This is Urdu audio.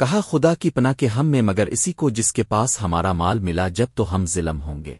کہا خدا کی پناہ کے ہم میں مگر اسی کو جس کے پاس ہمارا مال ملا جب تو ہم ظلم ہوں گے۔